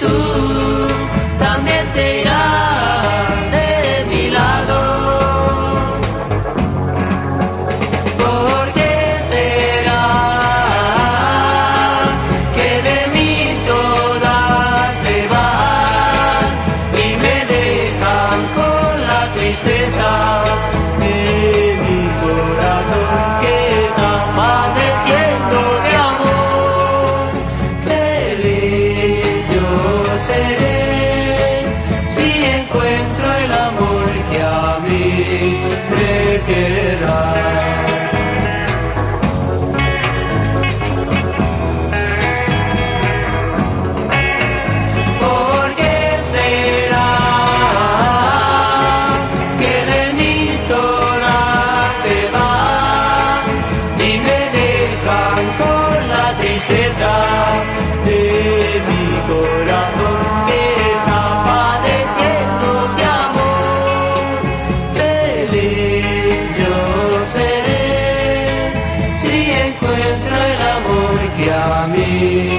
tú también te irás de mi lado. ¿Por qué será que de mí todas se van y me dejan con la tristeza? seré. Amin.